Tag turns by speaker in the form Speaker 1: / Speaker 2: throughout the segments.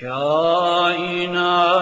Speaker 1: Kainatı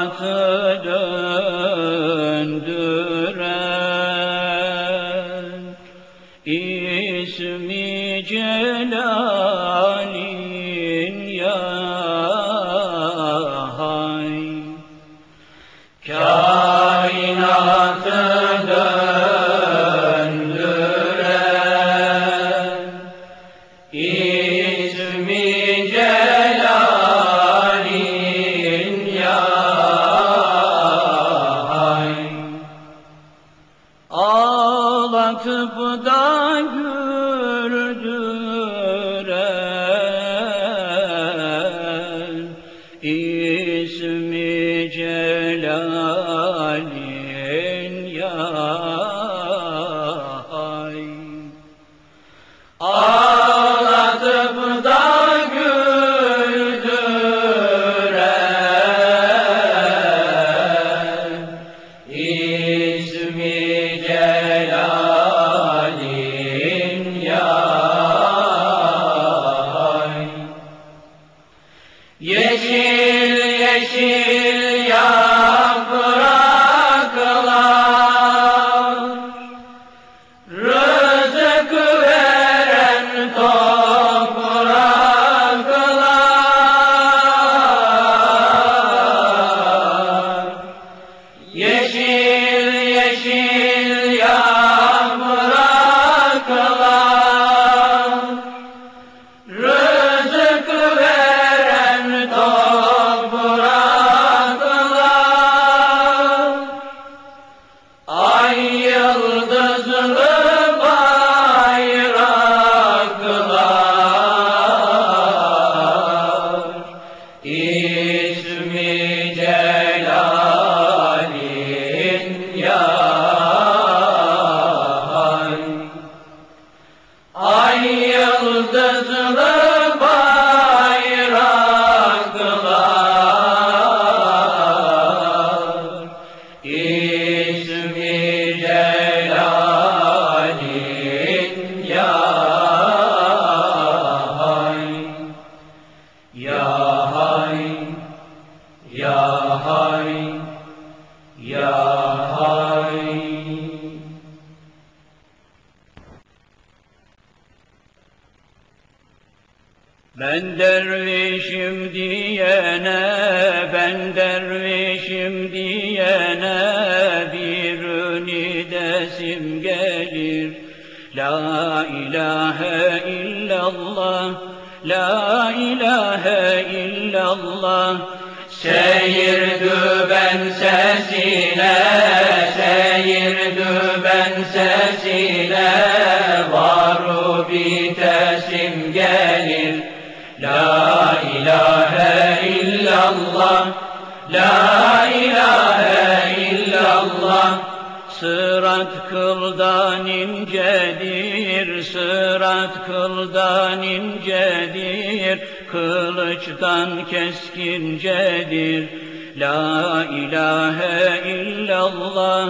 Speaker 1: ben dervişim diyene bir ünidesim gelir. La ilahe illallah, la ilahe illallah. Seyirdi ben sesine, seyirdi ben kıldan incedir, sırat kıldan incedir, kılıçtan keskincedir. La ilahe illallah,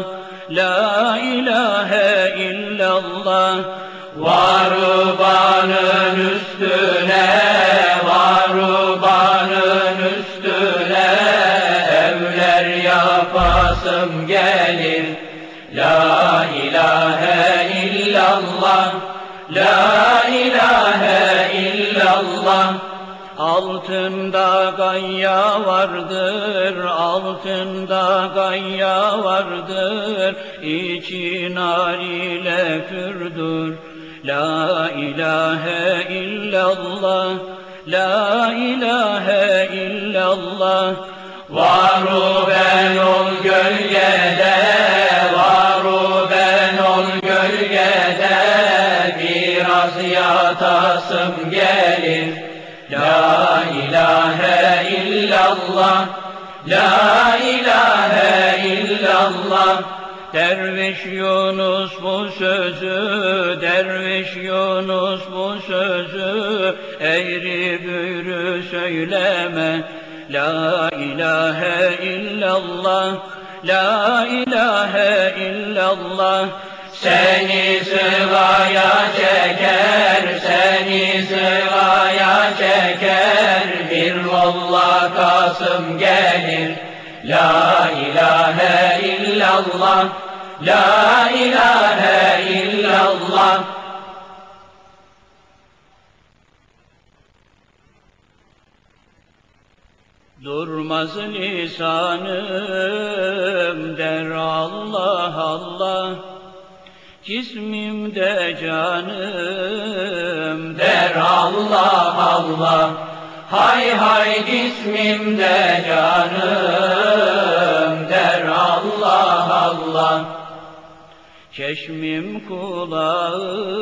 Speaker 1: la ilahe illallah. Varubanın üstüne, la ilahe illallah. Altında gayya vardır, altında gayya vardır, içi nar ile kürdür. La ilahe illallah, la ilahe illallah. Varu yatasım gelir. La ilahe illallah, la ilahe illallah. Derviş Yunus bu sözü, derviş Yunus bu sözü, eğri büğrü söyleme. La ilahe illallah, la ilahe illallah. Seni sıraya çeker, seni sıraya çeker. Bir molla Kasım gelir. La ilahe illallah La ilahe illallah. Durmaz lisanım der Allah Allah Cismimde canım der Allah Allah Hay hay cismimde canım der Allah Allah Çeşmim kulağım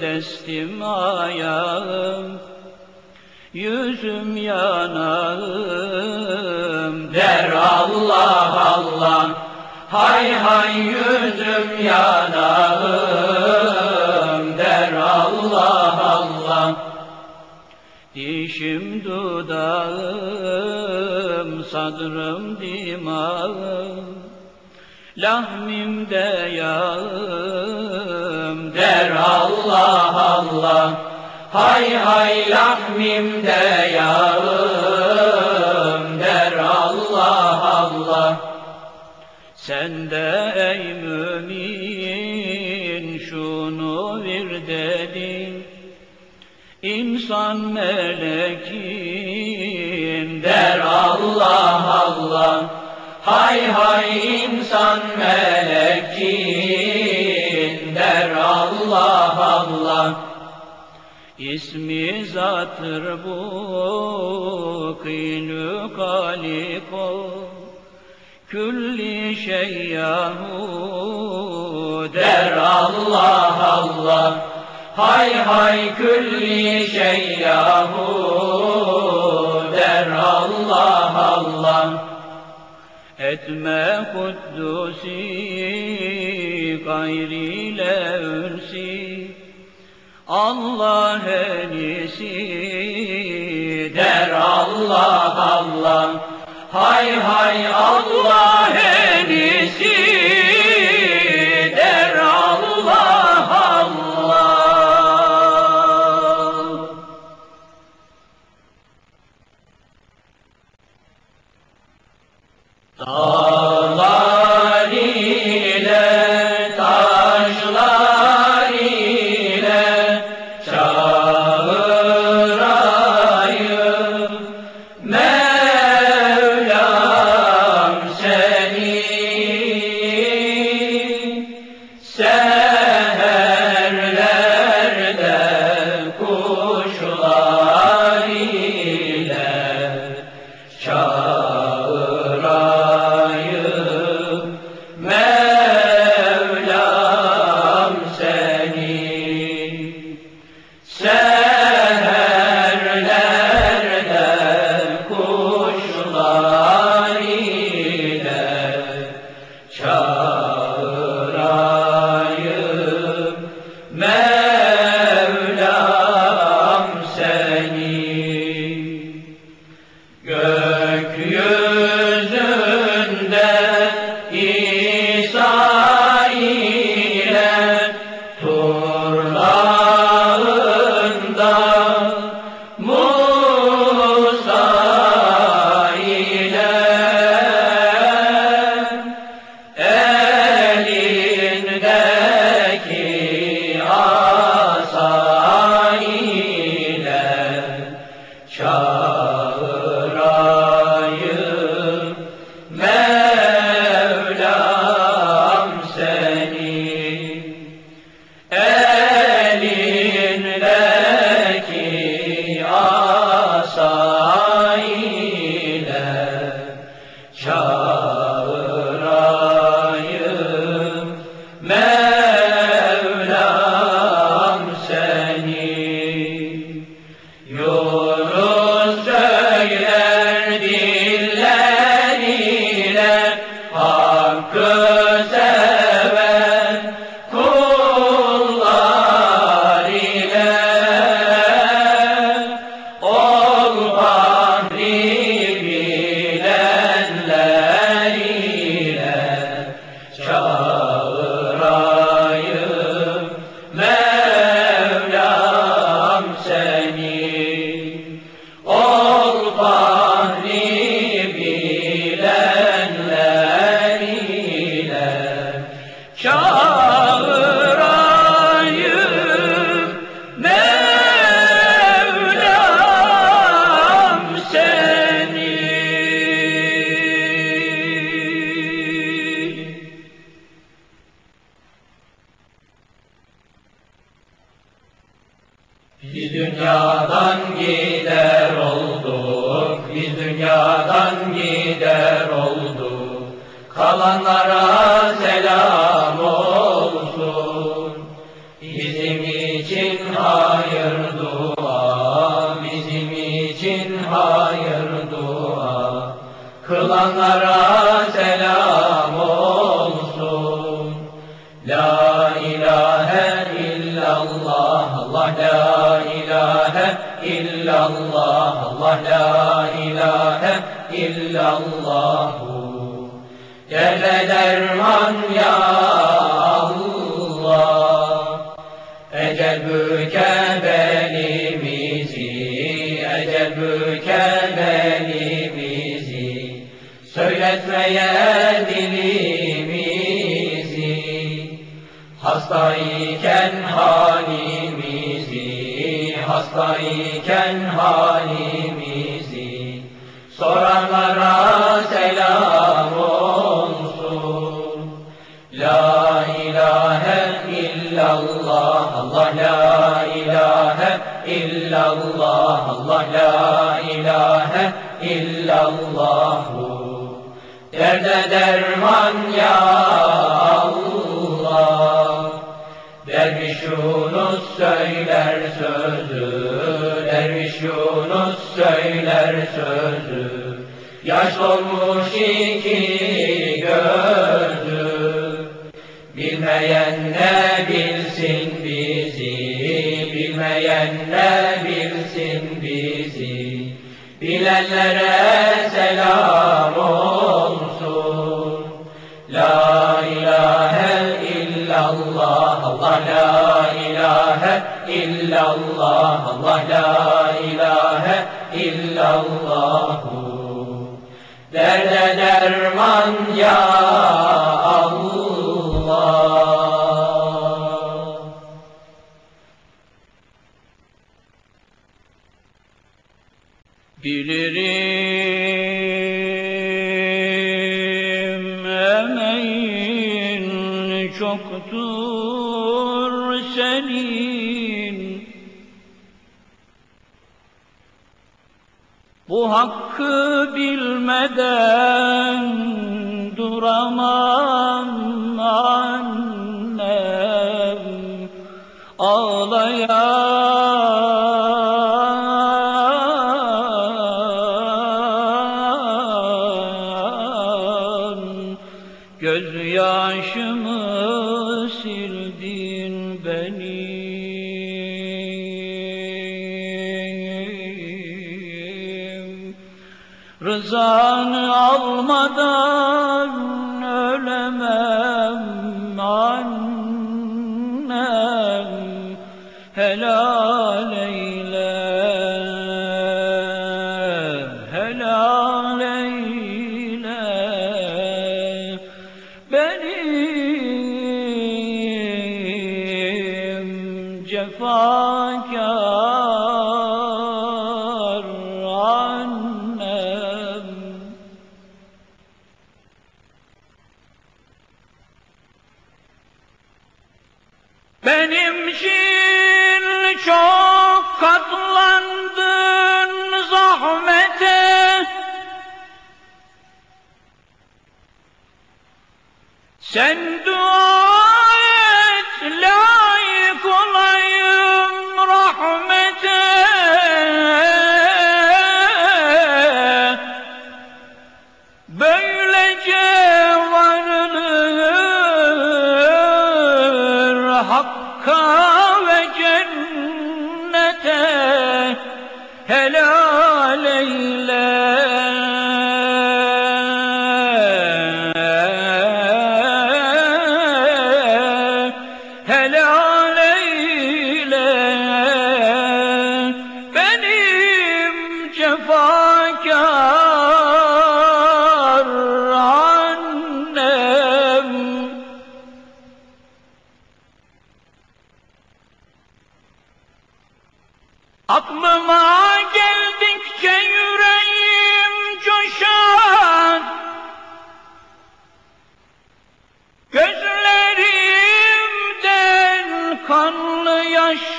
Speaker 1: destim ayağım. Yüzüm yanağım. Der Allah Allah Hay hay yüzüm yanağım der Allah Allah. Dişim dudağım sadrım dimağım. Lahmimde yağım der Allah Allah. Hay hay lahmimde yağım der Allah Allah Sen de ey mümin şunu bir dedin. İnsan melekin der Allah Allah. Hay hay insan melekin der Allah Allah. İsmi zattır bu kîlü kaliko Külli şey yahu der Allah Allah. Hay hay külli şey yahu der Allah Allah. Etme kuddusi gayriyle ünsi Allah enisi der Allah Allah Hay hay Allah Ecel büke belimizi, ecel büke belimizi, söyletmeye dilimizi, hastayken halimizi, hastayken halimizi, soranlara selam illallah, Allah la ilahe illallah. Derde derman ya Allah. Derviş Yunus söyler sözü, Derviş Yunus söyler sözü. Yaş olmuş iki gözü, Bilmeyen ne bilsin bizi, bilmeyen ne. Bilenlere selam olsun. La ilahe illallah, Allah la ilahe illallah, Allah la ilahe illallah. Derde derman ya Allah.
Speaker 2: Bu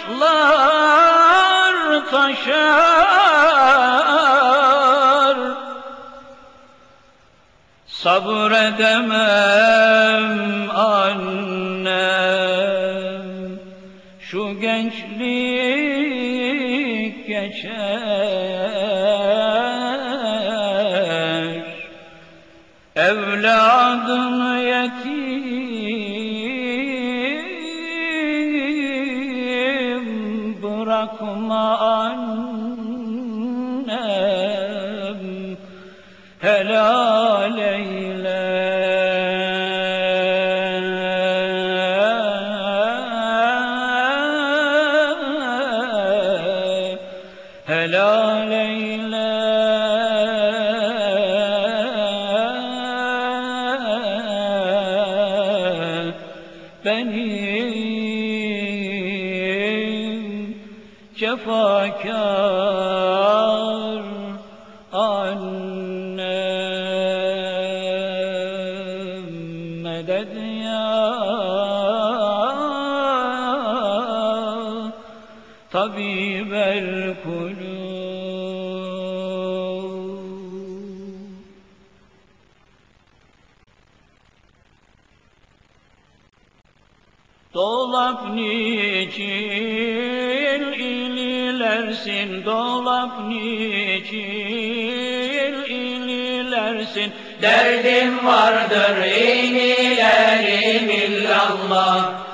Speaker 2: taşlar taşar. Sabredemem annem. Şu gençlik geçer. Dolap niçin ililersin, dolap niçin ililersin.
Speaker 1: Derdim vardır inilerim illallah.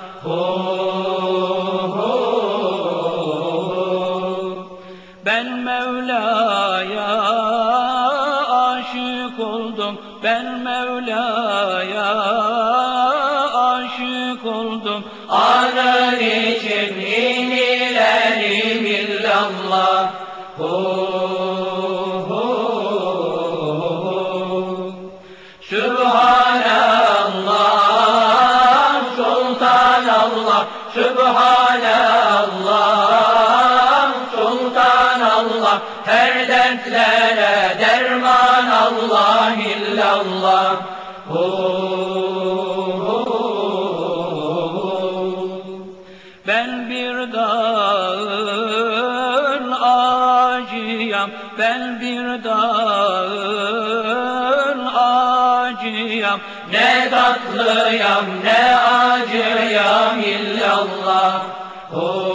Speaker 1: Allah. Oh.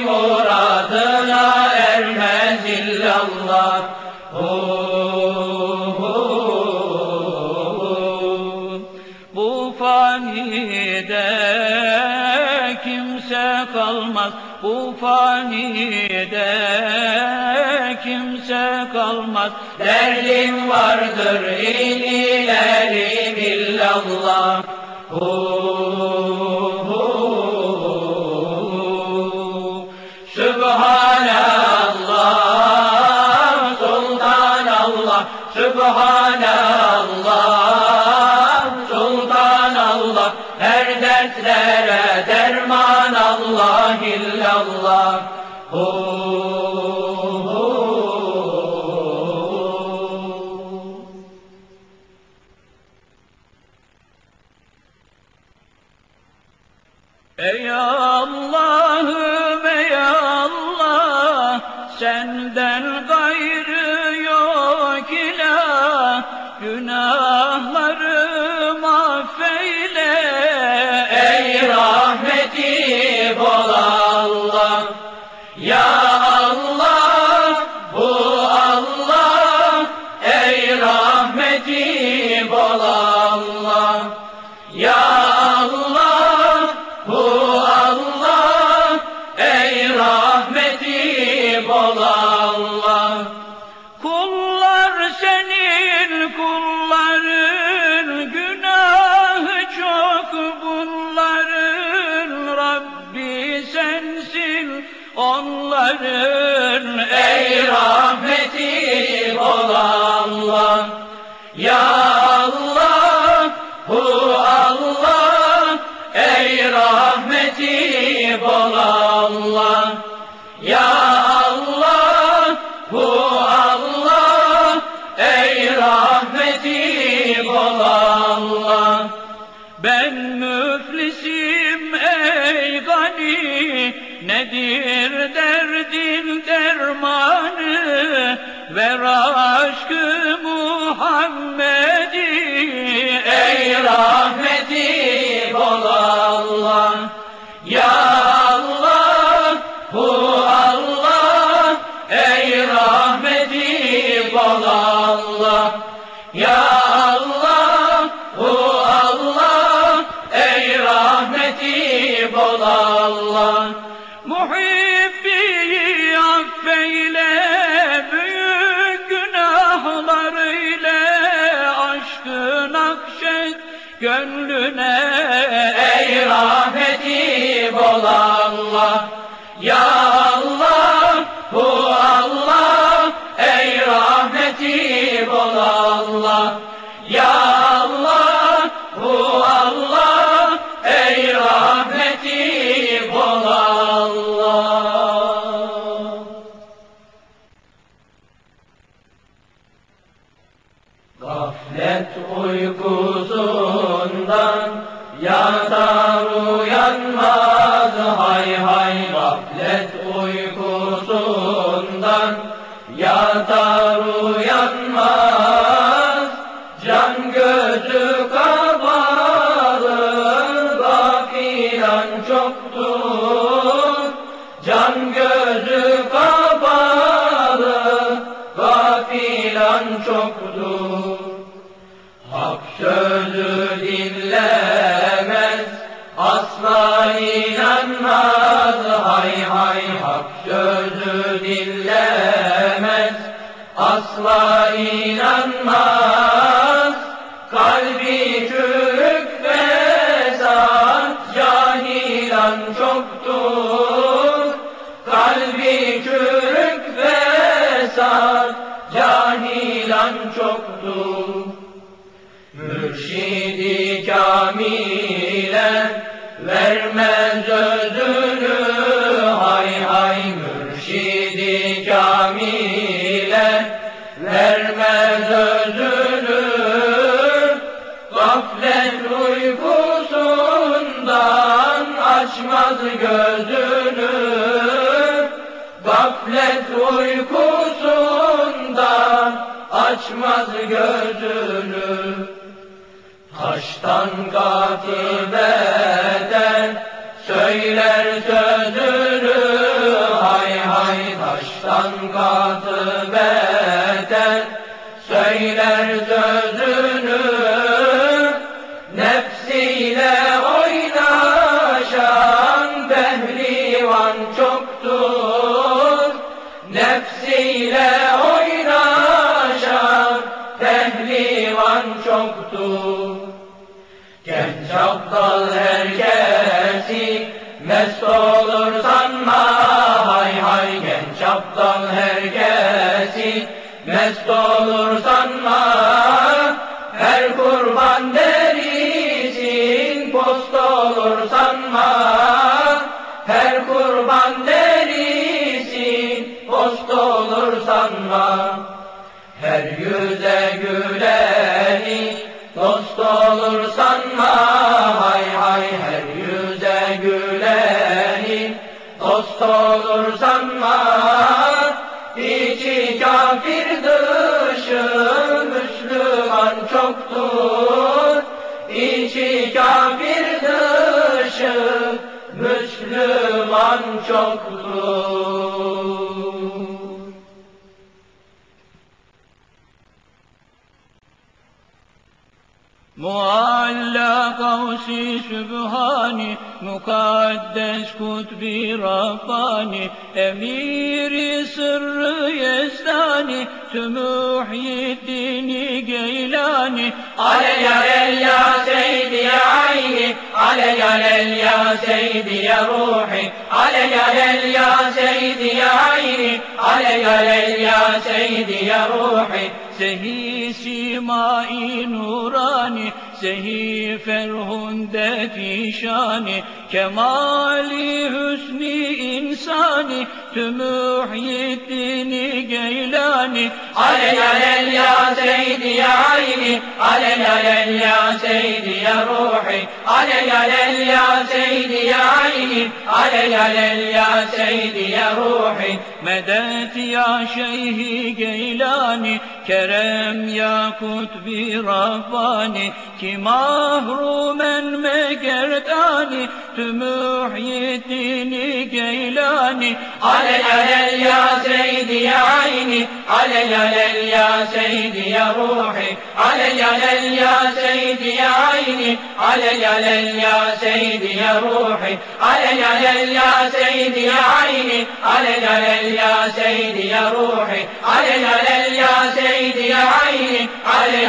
Speaker 1: muradına ermez illallah oh.
Speaker 2: Bu fanide kimse kalmaz Bu fanide kimse kalmaz
Speaker 1: Derdim vardır inilerim illallah oh. rahmeti olanlar. Ya Allah, hu Allah, ey rahmeti
Speaker 2: olanlar. Muhammed'i
Speaker 1: ey rahmet Allah, Ya Gaflet uykusundan açmaz gözünü. Gaflet uykusundan açmaz gözünü. Taştan katibeden söyler sözünü. Hay hay taştan katibeden kal herkesi Mest olur sanma. Hay hay genç aptal herkesi Mest olur sanma. olur sanma İçi kafir dışı Müslüman çoktur. İçi kafir dışı Müslüman çoktur.
Speaker 2: Mualla kavsi sübhani mukaddes kutbi Rabbani, emiri sırrı yezdani, tümühyiddini geylani.
Speaker 1: علي يا سيدي يا عيني علي يا سيدي يا روحي علي يا سيدي يا عيني علي يا سيدي يا روحي
Speaker 2: Sehi simai nurani, zehi ferhunde fişani kemali hüsni insani tümüh yiddini geylani.
Speaker 1: Alel alel ya seydi ya ayni alel alel ya seydi ya ruhi. Alel alel ya seydi ya ayni alel alel ya seydi ya ruhi.
Speaker 2: Medet ya şeyhi geylani kerem ya kutbi rabbani. Ki mahrumen megerdani, tümühyiddini geylani.
Speaker 1: علي يا سيدي يا عيني. علي يا سيدي يا روحي. علي يا سيدي يا عيني. علي يا سيدي يا روحي. علي يا سيدي يا عيني. علي يا سيدي يا روحي. علي يا سيدي يا عيني. علي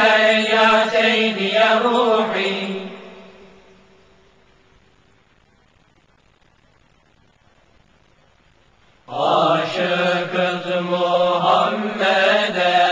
Speaker 1: يا سيدي يا روحي. Aşıkız Muhammed'e,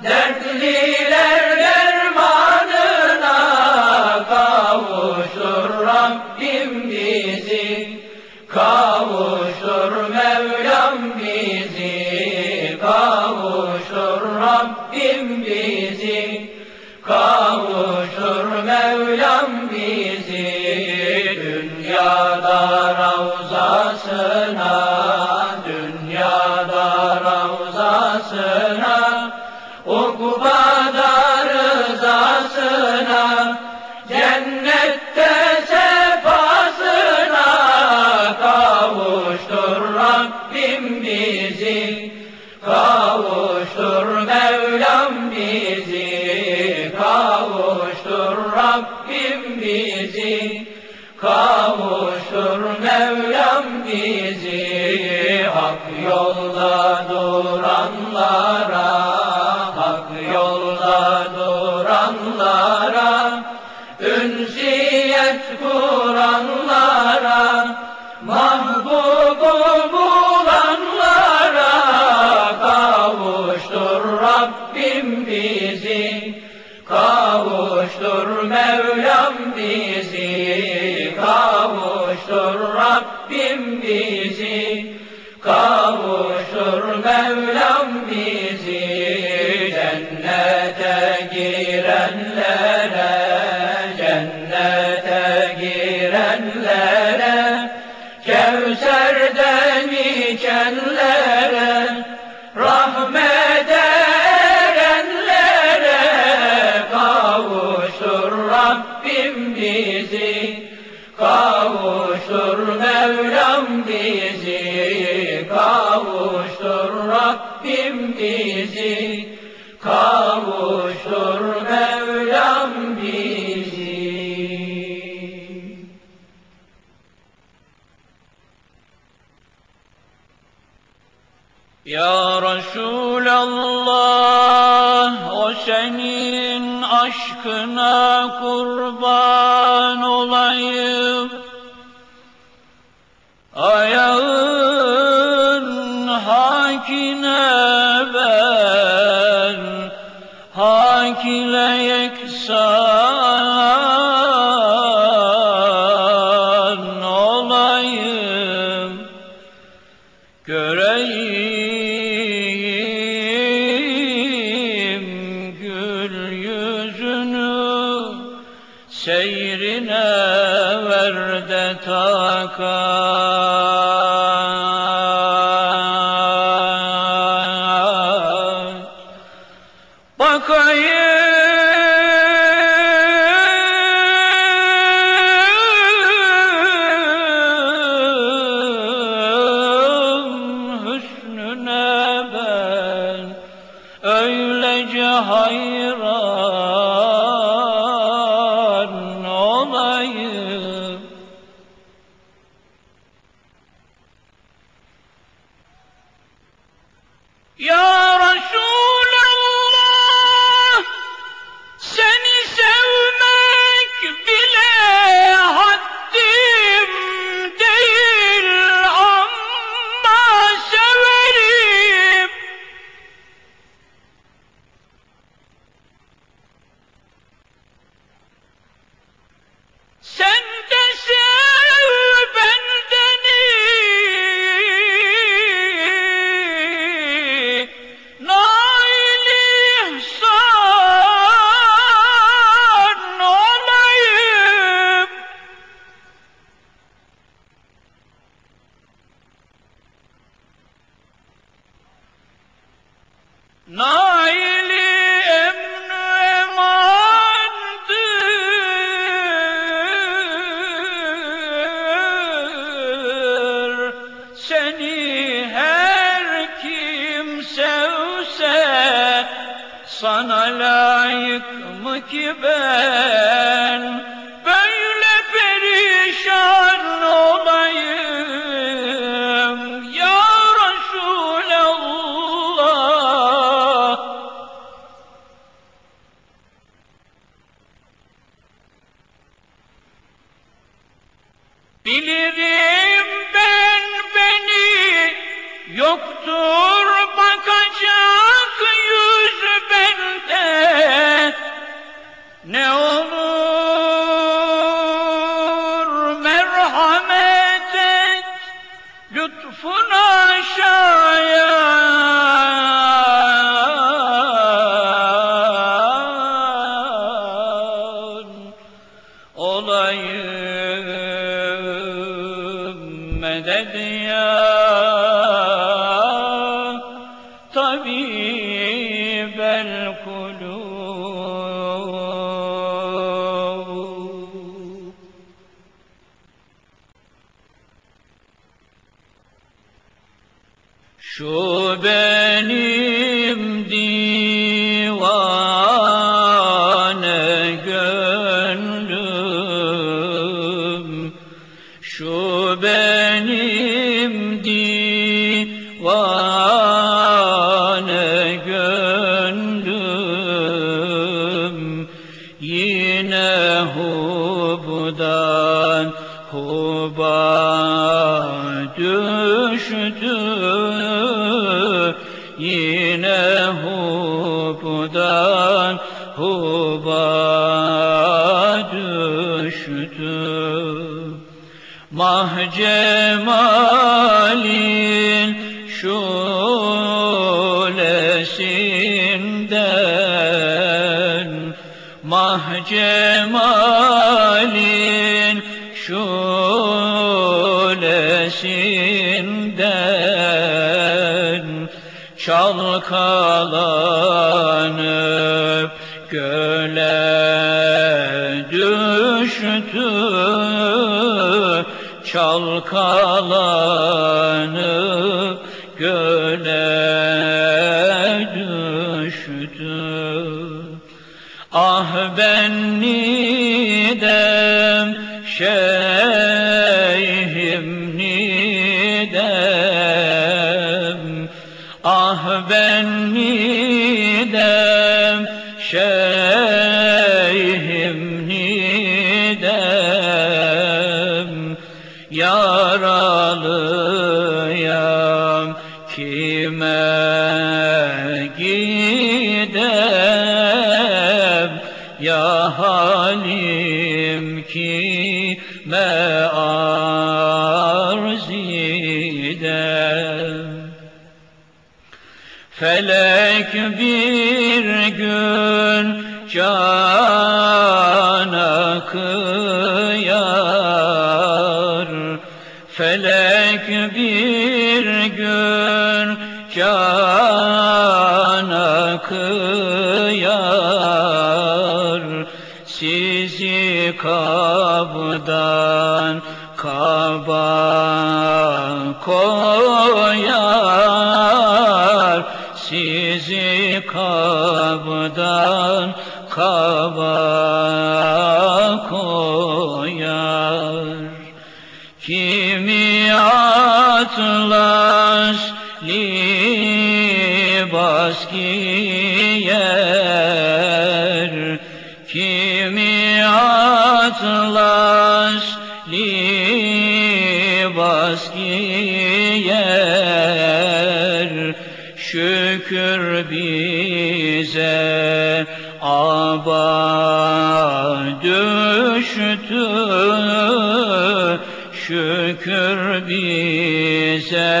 Speaker 1: Let me Dert Rabbim bizi,
Speaker 2: yüzünü seyrine ver de takar. Naili emnu emandır. Her kim sevse sana layık mı ki ben Şu benim Mah cemalin şulesinden Mah cemalin şulesinden Çalkalanıp Çalkalanıp göle düştü. Ah ben nidem şeyhim nidem. Ah ben nidem şeyhim halim kime arz edem Felek bir gün cana kıyar. Felek bir gün cana kıyar kabdan kaba koyar. Sizi kabdan kaba koyar. Kimi atlas libas giyer atlas libas giyer. Şükür bize aba düştü. Şükür bize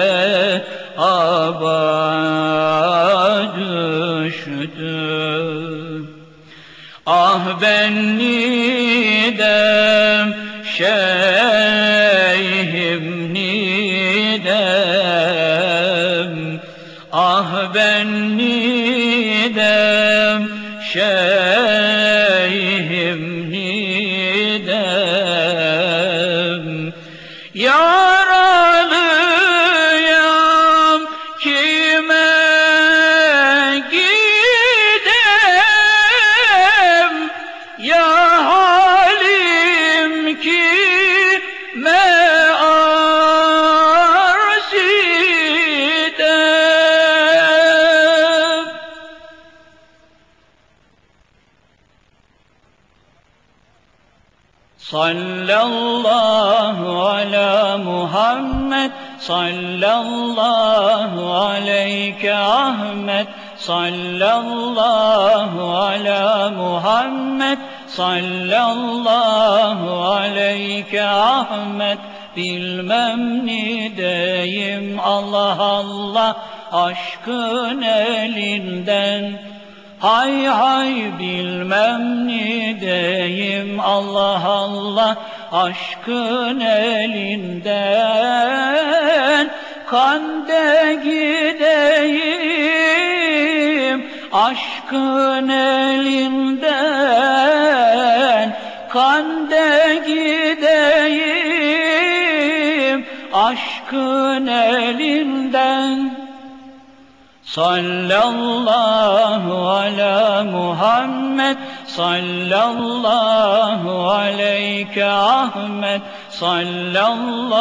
Speaker 2: aba düştü. Ah ben Sallallahu ala Muhammed Sallallahu aleyke Ahmet Sallallahu ala Muhammed Sallallahu aleyke Ahmet Bilmem ne deyim Allah Allah aşkın elinden Hay hay bilmem ne deyim Allah Allah aşkın elinden Kande gideyim. Aşkın elinden Kande gideyim. Aşkın elinden Sallallahu ala Muhammed Sallallahu aleyke Ahmet Sallallahu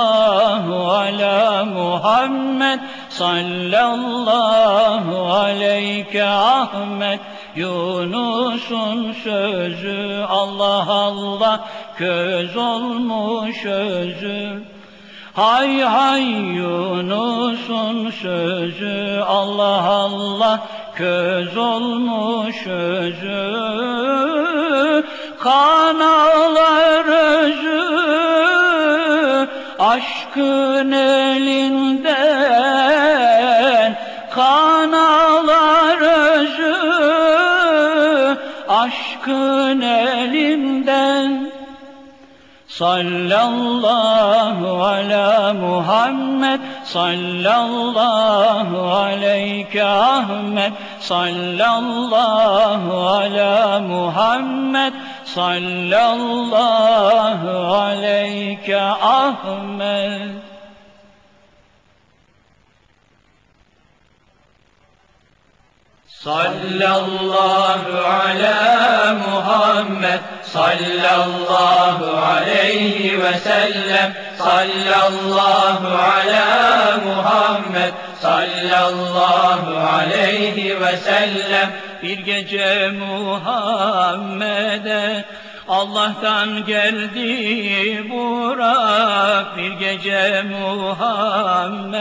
Speaker 2: ala Muhammed Sallallahu aleyke Ahmet. Yunus'un sözü Allah Allah köz olmuş özü Hay hay Yunus'un sözü Allah Allah köz olmuş özü. Kan ağlar özü aşkın elinden Sallallahu ala Muhammed Sallallahu aleyke Ahmet Sallallahu ala Muhammed Sallallahu aleyke Ahmet
Speaker 1: Sallallahu ala Muhammed. Sallallahu aleyhi ve sellem. Sallallahu ala Muhammed. Sallallahu aleyhi ve sellem.
Speaker 2: Bir gece Muhammed'e Allah'tan geldi Burak Bir gece Muhammed'e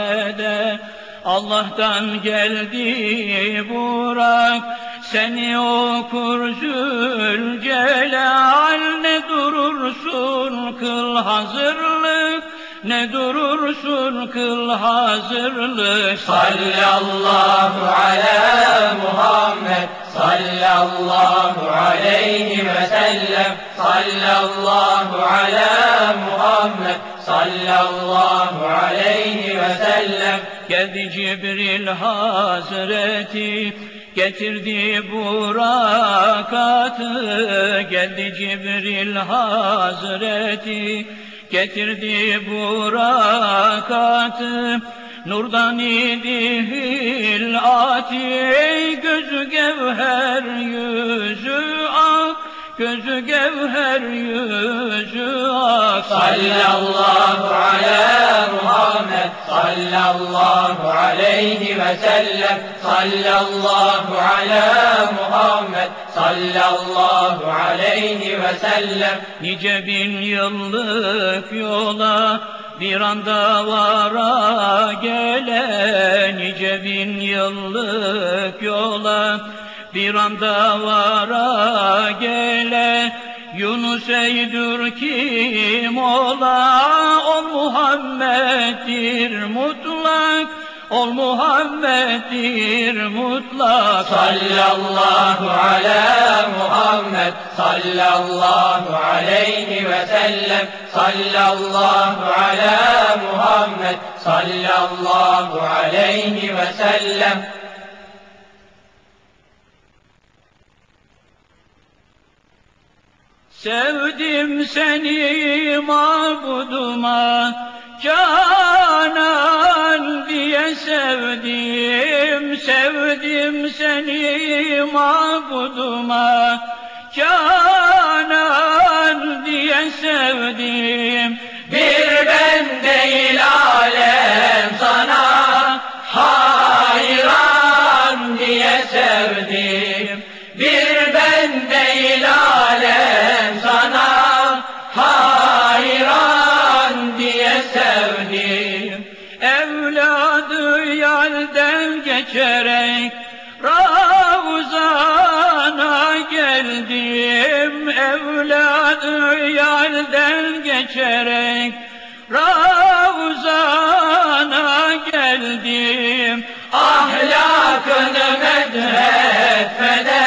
Speaker 2: Allah'tan geldi Burak. Seni okur Zülcelal. Ne durursun kıl hazırlık. Ne durursun kıl hazırlık.
Speaker 1: Sallallahu ala Muhammed. Sallallahu aleyhi ve sellem. Sallallahu ala Muhammed. Sallallahu aleyhi وسلم
Speaker 2: Geldi Cibril Hazreti getirdi burakatı Geldi Cibril Hazreti getirdi burakatı Nurdan idi hilati gözü gevher yüzü ak Gözü gevher yüzü ak.
Speaker 1: Sallallahu ala Muhammed. Sallallahu aleyhi ve sellem. Sallallahu ala Muhammed. Sallallahu aleyhi ve sellem.
Speaker 2: Nice bin yıllık yola bir anda vara gele. Nice bin yıllık yola bir anda vara gele Yunus eydür kim ola? O Muhammed'dir mutlak Ol Muhammed'dir mutlak.
Speaker 1: Sallallahu ala Muhammed Sallallahu aleyhi ve sellem. Sallallahu ala Muhammed Sallallahu aleyhi ve sellem.
Speaker 2: Sevdim seni mabuduma Canan diye sevdim. Sevdim seni mabuduma Canan diye sevdim.
Speaker 1: Bir ben değil alem sana
Speaker 2: Evladı yalden geçerek Ravzana geldim.
Speaker 1: Ahlakını medhetmeden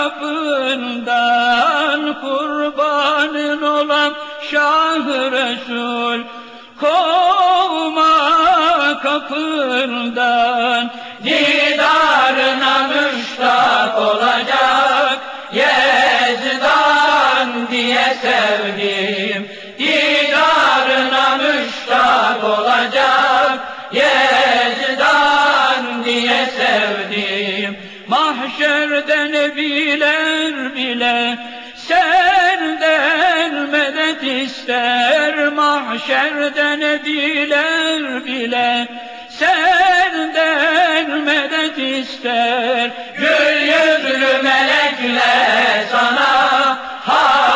Speaker 2: kapından Kurbanın olam Şah Resul Kovma kapından.
Speaker 1: Didarına müştak olacak Yezdan diye sevdim
Speaker 2: gökte nebiler bile senden medet ister. Mahşerde nebiler bile senden medet ister.
Speaker 1: Gül yüzlü melekler sana ha